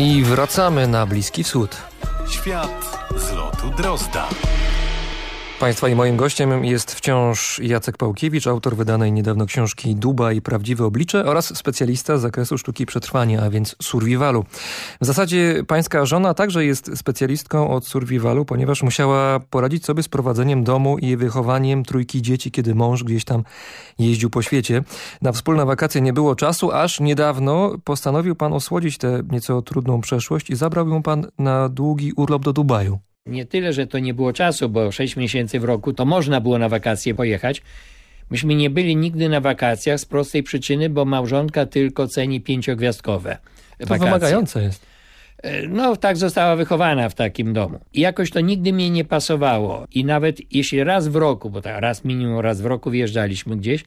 I wracamy na Bliski Wschód. Świat z lotu Drozda. Państwa i moim gościem jest wciąż Jacek Pałkiewicz, autor wydanej niedawno książki Duba i Prawdziwe Oblicze oraz specjalista z zakresu sztuki przetrwania, a więc survivalu. W zasadzie pańska żona także jest specjalistką od survivalu, ponieważ musiała poradzić sobie z prowadzeniem domu i wychowaniem trójki dzieci, kiedy mąż gdzieś tam jeździł po świecie. Na wspólne wakacje nie było czasu, aż niedawno postanowił pan osłodzić tę nieco trudną przeszłość i zabrał ją pan na długi urlop do Dubaju. Nie tyle, że to nie było czasu, bo 6 miesięcy w roku to można było na wakacje pojechać. Myśmy nie byli nigdy na wakacjach z prostej przyczyny, bo małżonka tylko ceni pięciogwiazdkowe To wakacje. wymagające jest. E, No, tak została wychowana w takim domu. I jakoś to nigdy mnie nie pasowało. I nawet jeśli raz w roku, bo tak raz minimum raz w roku wjeżdżaliśmy gdzieś,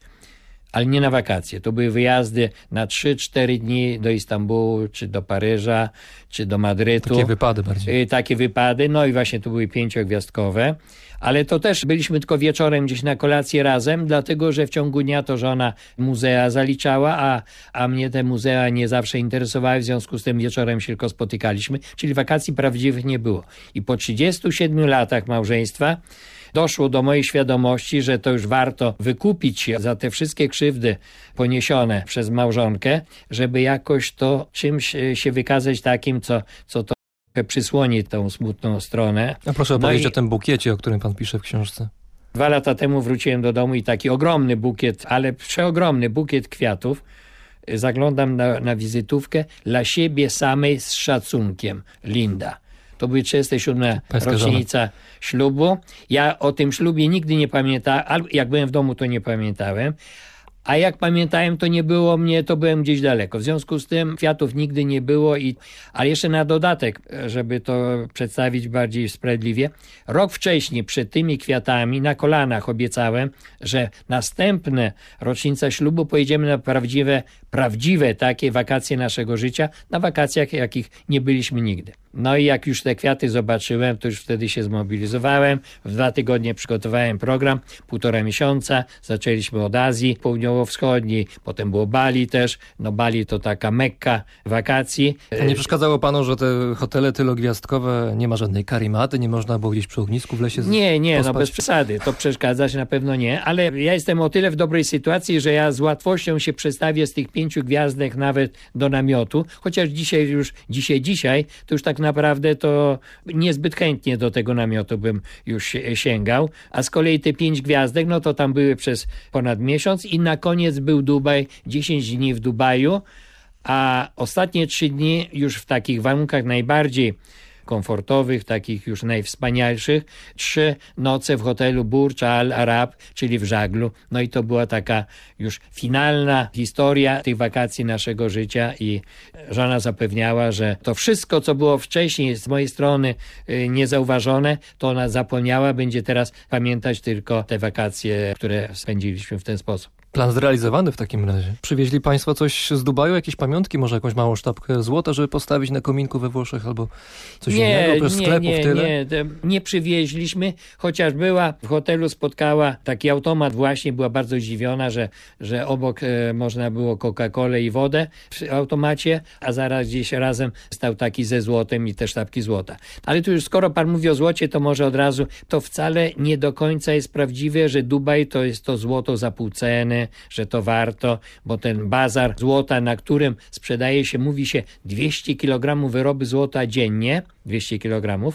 ale nie na wakacje. To były wyjazdy na 3-4 dni do Istambułu, czy do Paryża, czy do Madrytu. Takie wypady bardziej. Y, takie wypady, no i właśnie to były pięciogwiazdkowe, ale to też byliśmy tylko wieczorem gdzieś na kolację razem, dlatego że w ciągu dnia to żona muzea zaliczała, a, a mnie te muzea nie zawsze interesowały, w związku z tym wieczorem się tylko spotykaliśmy, czyli wakacji prawdziwych nie było. I po 37 latach małżeństwa doszło do mojej świadomości, że to już warto wykupić się za te wszystkie krzywdy poniesione przez małżonkę, żeby jakoś to czymś e, się wykazać takim, co, co to przysłoni tą smutną stronę. A proszę No opowiedzieć i- o tym bukiecie, o którym pan pisze w książce. Dwa lata temu wróciłem do domu i taki ogromny bukiet, ale przeogromny bukiet kwiatów. Zaglądam na, na wizytówkę dla siebie samej z szacunkiem. Linda. To były 37 Pańska rocznica ślubu. Ja o tym ślubie nigdy nie pamiętałem, jak byłem w domu, to nie pamiętałem. A jak pamiętałem, to nie było mnie, to byłem gdzieś daleko. W związku z tym kwiatów nigdy nie było, i, ale jeszcze na dodatek, żeby to przedstawić bardziej sprawiedliwie, rok wcześniej przed tymi kwiatami na kolanach obiecałem, że następne rocznica ślubu pojedziemy na prawdziwe, prawdziwe takie wakacje naszego życia, na wakacjach, jakich nie byliśmy nigdy. No i jak już te kwiaty zobaczyłem, to już wtedy się zmobilizowałem. W dwa tygodnie przygotowałem program, półtora miesiąca. Zaczęliśmy od Azji Południowo-Wschodniej, potem było Bali też. No Bali to taka mekka wakacji. A nie przeszkadzało panu, że te hotele tylogwiazdkowe nie ma żadnej karimaty, nie można było gdzieś przy ognisku w lesie Nie, nie, no pospać? bez przesady. To przeszkadzać na pewno nie, ale ja jestem o tyle w dobrej sytuacji, że ja z łatwością się przestawię z tych pięciu gwiazdek nawet do namiotu, chociaż dzisiaj już, dzisiaj, dzisiaj, to już tak naprawdę to niezbyt chętnie do tego namiotu bym już si- sięgał, a z kolei te pięć gwiazdek, no to tam były przez ponad miesiąc i na koniec był Dubaj, 10 dni w Dubaju, a ostatnie trzy dni już w takich warunkach najbardziej komfortowych, takich już najwspanialszych. Trzy noce w hotelu Burj Al Arab, czyli w żaglu. No i to była taka już finalna historia tych wakacji naszego życia i żona zapewniała, że to wszystko, co było wcześniej z mojej strony y, niezauważone, to ona zapomniała, będzie teraz pamiętać tylko te wakacje, które spędziliśmy w ten sposób. Plan zrealizowany w takim razie. Przywieźli państwo coś z Dubaju, jakieś pamiątki, może jakąś małą sztabkę złota, żeby postawić na kominku we Włoszech albo coś innego, bez nie, sklepów nie, tyle? nie, nie przywieźliśmy, chociaż była w hotelu, spotkała taki automat właśnie, była bardzo zdziwiona, że, że obok e, można było Coca-Colę i wodę w automacie, a zaraz gdzieś razem stał taki ze złotem i te sztabki złota. Ale tu już skoro pan mówi o złocie, to może od razu, to wcale nie do końca jest prawdziwe, że Dubaj to jest to złoto za pół ceny, że to warto, bo ten bazar złota, na którym sprzedaje się, mówi się 200 kg wyroby złota dziennie, 200 kg,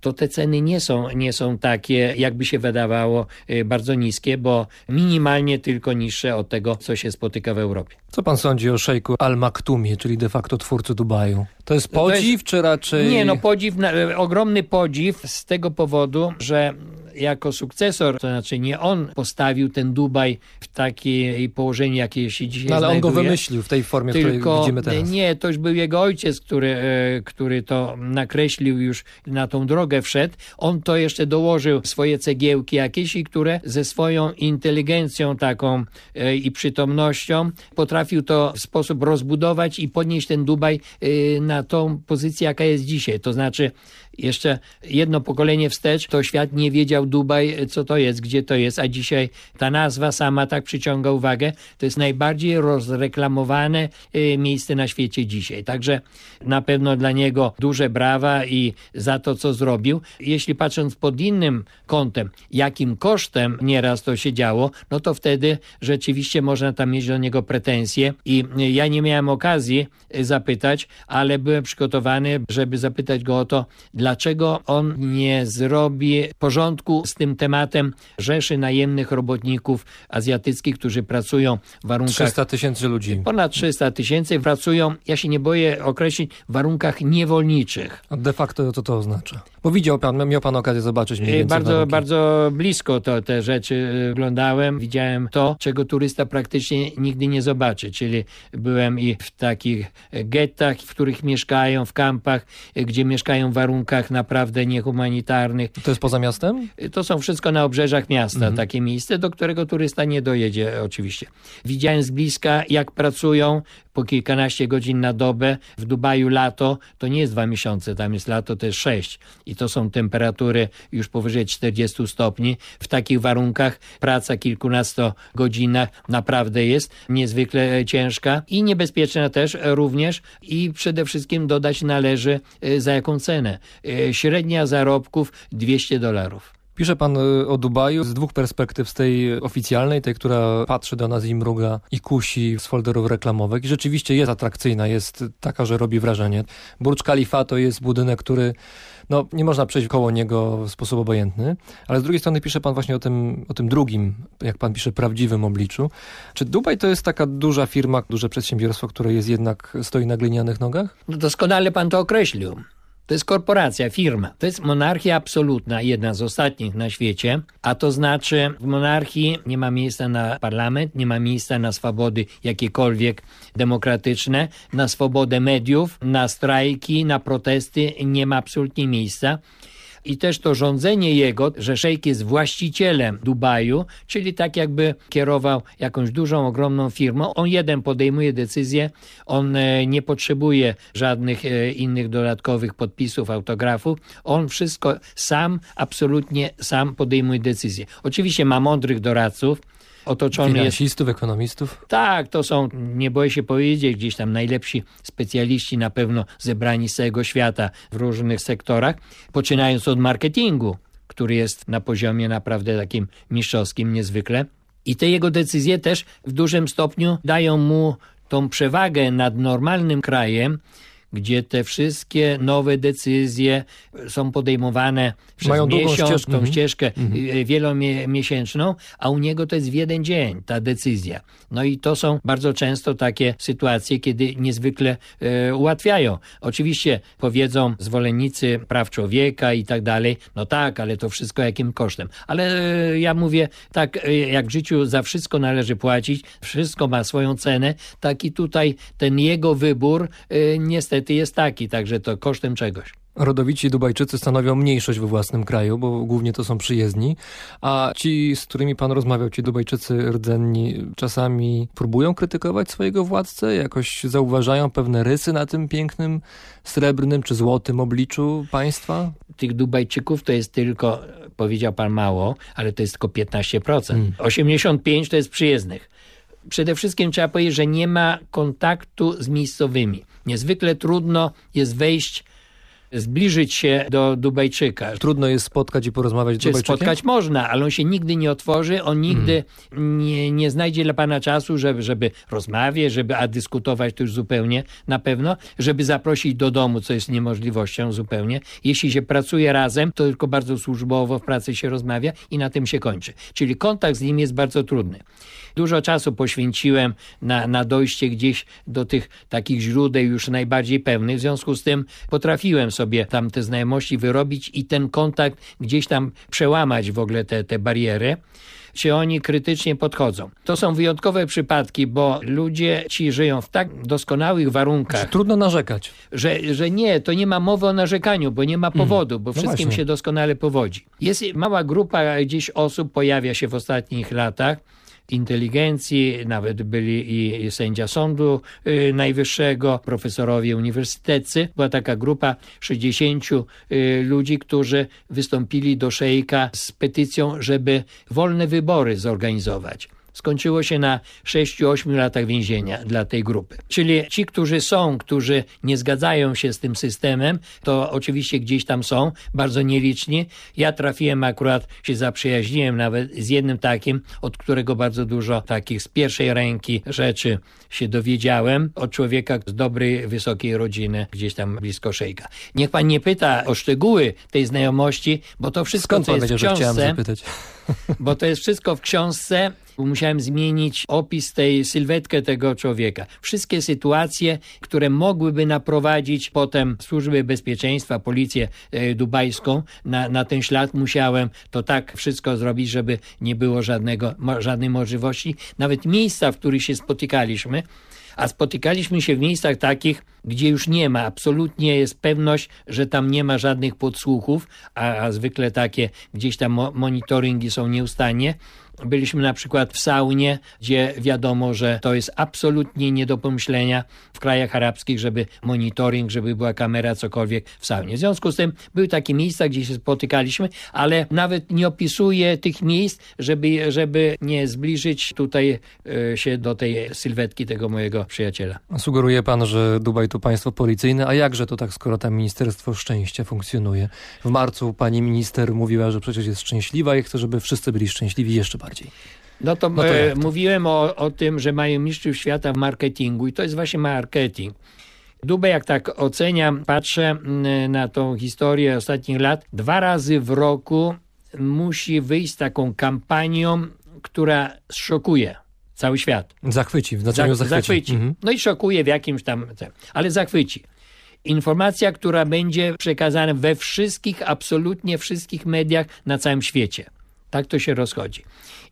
to te ceny nie są, nie są takie, jakby się wydawało, y, bardzo niskie, bo minimalnie tylko niższe od tego, co się spotyka w Europie. Co pan sądzi o szejku Al Maktumie, czyli de facto twórcy Dubaju? To jest To jest- podziw, czy raczej... Nie, no podziw, e, ogromny podziw z tego powodu, że jako sukcesor, to znaczy nie on postawił ten Dubaj w takie położenie, jakie się dzisiaj No, ale on go znajduje. wymyślił w tej formie, w której Tylko widzimy teraz. nie, to już był jego ojciec, który, e, który to nakreślił już na tą drogę wszedł. On to jeszcze dołożył swoje cegiełki jakieś i które ze swoją inteligencją taką e, i przytomnością potrafił to w sposób rozbudować i podnieść ten Dubaj e, na tą pozycję, jaka jest dzisiaj. To znaczy jeszcze jedno pokolenie wstecz, to świat nie wiedział Dubaj, co to jest, gdzie to jest, a dzisiaj ta nazwa sama tak przyciąga uwagę. To jest najbardziej rozreklamowane y, miejsce na świecie dzisiaj. Także na pewno dla niego duże brawa i za to, co zrobił. Jeśli patrząc pod innym kątem, jakim kosztem nieraz to się działo, no to wtedy rzeczywiście można tam mieć do niego pretensje i ja nie miałem okazji zapytać, ale byłem przygotowany, żeby zapytać go o to, dlaczego on nie zrobi porządku z tym tematem rzeszy najemnych robotników azjatyckich, którzy pracują w warunkach... 300 tysięcy ludzi. Ponad 300 tysięcy pracują, ja się nie boję określić, w warunkach niewolniczych. A de facto co to oznacza? Bo widział pan, miał pan okazję zobaczyć mniej więcej Bardzo, warunki. bardzo blisko to te rzeczy oglądałem. Widziałem to, czego turysta praktycznie nigdy nie zobaczy, czyli byłem i w takich gettach, w których mieszkają, w kampach, gdzie mieszkają w warunkach naprawdę niehumanitarnych. To jest poza miastem? To są wszystko na obrzeżach miasta, Mhm. takie miejsce, do którego turysta nie dojedzie oczywiście. Widziałem z bliska, jak pracują po kilkanaście godzin na dobę. W Dubaju lato to nie jest dwa miesiące, tam jest lato to jest sześć i to są temperatury już powyżej 40 stopni. W takich warunkach praca kilkunasto godzinach naprawdę jest niezwykle ciężka i niebezpieczna też również i przede wszystkim dodać należy e, za jaką cenę. E, Średnia zarobków 200 dolarów. Pisze pan y, o Dubaju z dwóch perspektyw, z tej oficjalnej, tej, która patrzy do nas i mruga i kusi z folderów reklamowych i rzeczywiście jest atrakcyjna, jest taka, że robi wrażenie. Burcz Khalifa to jest budynek, który no, nie można przejść koło niego w sposób obojętny, ale z drugiej strony pisze pan właśnie o tym, o tym drugim, jak pan pisze, prawdziwym obliczu. Czy Dubaj to jest taka duża firma, duże przedsiębiorstwo, które jest jednak, stoi na glinianych nogach? No doskonale pan to określił. To jest korporacja, firma. To jest monarchia absolutna, jedna z ostatnich na świecie, a to znaczy w monarchii nie ma miejsca na parlament, nie ma miejsca na swobody jakiekolwiek demokratyczne, na swobodę mediów, na strajki, na protesty nie ma absolutnie miejsca. I też to rządzenie jego, że szejk jest właścicielem Dubaju, czyli tak jakby kierował jakąś dużą, ogromną firmą. On jeden podejmuje decyzje, on e, nie potrzebuje żadnych e, innych dodatkowych podpisów, autografów. On wszystko sam, absolutnie sam podejmuje decyzje. Oczywiście ma mądrych doradców, otoczony jest Finansistów, ekonomistów? tak, to są, nie boję się powiedzieć, gdzieś tam najlepsi specjaliści na pewno zebrani z całego świata w różnych sektorach, poczynając od marketingu, który jest na poziomie naprawdę takim mistrzowskim niezwykle. I te jego decyzje też w dużym stopniu dają mu tą przewagę nad normalnym krajem, gdzie te wszystkie nowe decyzje są podejmowane przez Mają miesiąc, ścieżkę. tą Mhm. ścieżkę y, wielomiesięczną, a u niego to jest w jeden dzień ta decyzja. No i to są bardzo często takie sytuacje, kiedy niezwykle e, ułatwiają. Oczywiście powiedzą zwolennicy praw człowieka i tak dalej, no tak, ale to wszystko jakim kosztem. Ale e, ja mówię, tak e, jak w życiu za wszystko należy płacić, wszystko ma swoją cenę, tak i tutaj ten jego wybór e, niestety jest taki, także to kosztem czegoś. Rodowici Dubajczycy stanowią mniejszość we własnym kraju, bo głównie to są przyjezdni, a ci, z którymi pan rozmawiał, ci Dubajczycy rdzenni, czasami próbują krytykować swojego władcę, jakoś zauważają pewne rysy na tym pięknym, srebrnym czy złotym obliczu państwa? tych Dubajczyków to jest tylko, powiedział pan mało, ale to jest tylko 15%. Mm. 85% to jest przyjezdnych. Przede wszystkim trzeba powiedzieć, że nie ma kontaktu z miejscowymi. Niezwykle trudno jest wejść, zbliżyć się do Dubajczyka. Trudno jest spotkać i porozmawiać z Czy Dubajczykiem? spotkać można, ale on się nigdy nie otworzy, on nigdy Hmm. nie, nie znajdzie dla pana czasu, żeby, żeby rozmawiać, żeby a dyskutować to już zupełnie na pewno, żeby zaprosić do domu, co jest niemożliwością zupełnie. Jeśli się pracuje razem, to tylko bardzo służbowo w pracy się rozmawia i na tym się kończy. Czyli kontakt z nim jest bardzo trudny. Dużo czasu poświęciłem na, na dojście gdzieś do tych takich źródeł już najbardziej pewnych. W związku z tym potrafiłem sobie tam te znajomości wyrobić i ten kontakt gdzieś tam przełamać w ogóle te, te bariery czy oni krytycznie podchodzą. To są wyjątkowe przypadki, bo ludzie ci żyją w tak doskonałych warunkach, Trudno narzekać. że, że nie, to nie ma mowy o narzekaniu, bo nie ma powodu, bo No wszystkim właśnie. się doskonale powodzi. Jest mała grupa gdzieś osób, pojawia się w ostatnich latach, inteligencji, nawet byli i sędzia Sądu y, Najwyższego, profesorowie uniwersyteccy. Była taka grupa 60 y, ludzi, którzy wystąpili do szejka z petycją, żeby wolne wybory zorganizować skończyło się na 6-8 latach więzienia dla tej grupy. Czyli ci, którzy są, którzy nie zgadzają się z tym systemem, to oczywiście gdzieś tam są, bardzo nieliczni. Ja trafiłem akurat, się zaprzyjaźniłem nawet z jednym takim, od którego bardzo dużo takich z pierwszej ręki rzeczy się dowiedziałem, od człowieka z dobrej, wysokiej rodziny, gdzieś tam blisko szejka. Niech pan nie pyta o szczegóły tej znajomości, bo to wszystko, Skąd co jest w książce, bo to jest wszystko w książce musiałem zmienić opis tej sylwetkę tego człowieka. Wszystkie sytuacje, które mogłyby naprowadzić potem służby bezpieczeństwa, policję e, dubajską na, na ten ślad, musiałem to tak wszystko zrobić, żeby nie było żadnego, żadnej możliwości. Nawet miejsca, w których się spotykaliśmy, a spotykaliśmy się w miejscach takich, gdzie już nie ma, absolutnie jest pewność, że tam nie ma żadnych podsłuchów, a, a zwykle takie gdzieś tam monitoringi są nieustannie. Byliśmy na przykład w saunie, gdzie wiadomo, że to jest absolutnie nie do pomyślenia w krajach arabskich, żeby monitoring, żeby była kamera, cokolwiek w saunie. W związku z tym były takie miejsca, gdzie się spotykaliśmy, ale nawet nie opisuję tych miejsc, żeby, żeby nie zbliżyć tutaj e, się do tej sylwetki tego mojego przyjaciela. Sugeruje pan, że Dubaj to państwo policyjne, a jakże to tak, skoro tam Ministerstwo Szczęścia funkcjonuje? W marcu pani minister mówiła, że przecież jest szczęśliwa i chce, żeby wszyscy byli szczęśliwi jeszcze bardziej. No to, no to e, mówiłem o, o tym, że mają mistrzów świata w marketingu i to jest właśnie marketing. Dubę, jak tak oceniam, patrzę mm, na tą historię ostatnich lat, dwa razy w roku musi wyjść z taką kampanią, która szokuje cały świat. Zachwyci, w znaczeniu zachwyci. zachwyci. Mhm. No i szokuje w jakimś tam, ale zachwyci. Informacja, która będzie przekazana we wszystkich, absolutnie wszystkich mediach na całym świecie. Tak to się rozchodzi.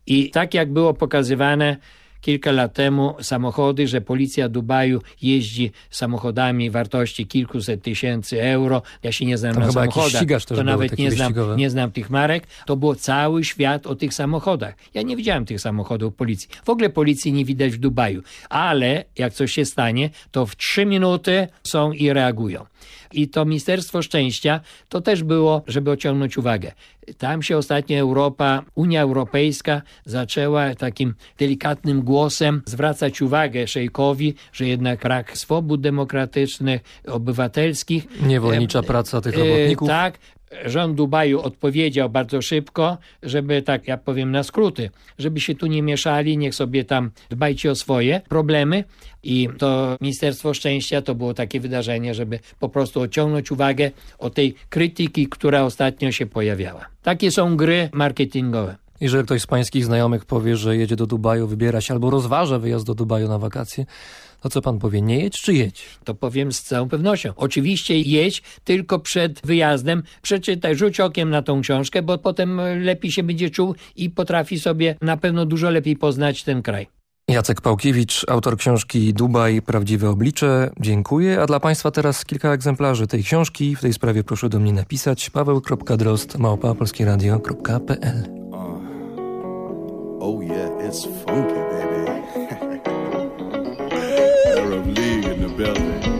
I tak jak było pokazywane kilka lat temu samochody, że policja Dubaju jeździ samochodami wartości kilkuset tysięcy euro. Ja się nie znam Tam na samochodach, to, to nawet nie znam, nie znam tych marek. To było cały świat o tych samochodach. Ja nie widziałem tych samochodów policji. W ogóle policji nie widać w Dubaju. Ale jak coś się stanie, to w trzy minuty są i reagują. I to Ministerstwo Szczęścia to też było, żeby ociągnąć uwagę. Tam się ostatnio Europa, Unia Europejska zaczęła takim delikatnym głosem zwracać uwagę szejkowi, że jednak brak swobód demokratycznych, obywatelskich. Niewolnicza praca tych robotników. Tak, rząd Dubaju odpowiedział bardzo szybko, żeby tak, ja powiem na skróty, żeby się tu nie mieszali, niech sobie tam dbajcie o swoje problemy i to Ministerstwo Szczęścia to było takie wydarzenie, żeby po prostu odciągnąć uwagę od tej krytyki, która ostatnio się pojawiała. Takie są gry marketingowe. Jeżeli ktoś z pańskich znajomych powie, że jedzie do Dubaju, wybiera się albo rozważa wyjazd do Dubaju na wakacje, to co pan powie, nie jedź czy jedź? To powiem z całą pewnością. Oczywiście jedź, tylko przed wyjazdem przeczytaj, rzuć okiem na tą książkę, bo potem lepiej się będzie czuł i potrafi sobie na pewno dużo lepiej poznać ten kraj. Jacek Pałkiewicz, autor książki Dubaj, Prawdziwe Oblicze. Dziękuję. A dla Państwa teraz kilka egzemplarzy tej książki. W tej sprawie proszę do mnie napisać paweł.drost małpa polskieradio.pl Oh yeah, it's funky, baby. Arab League in the building.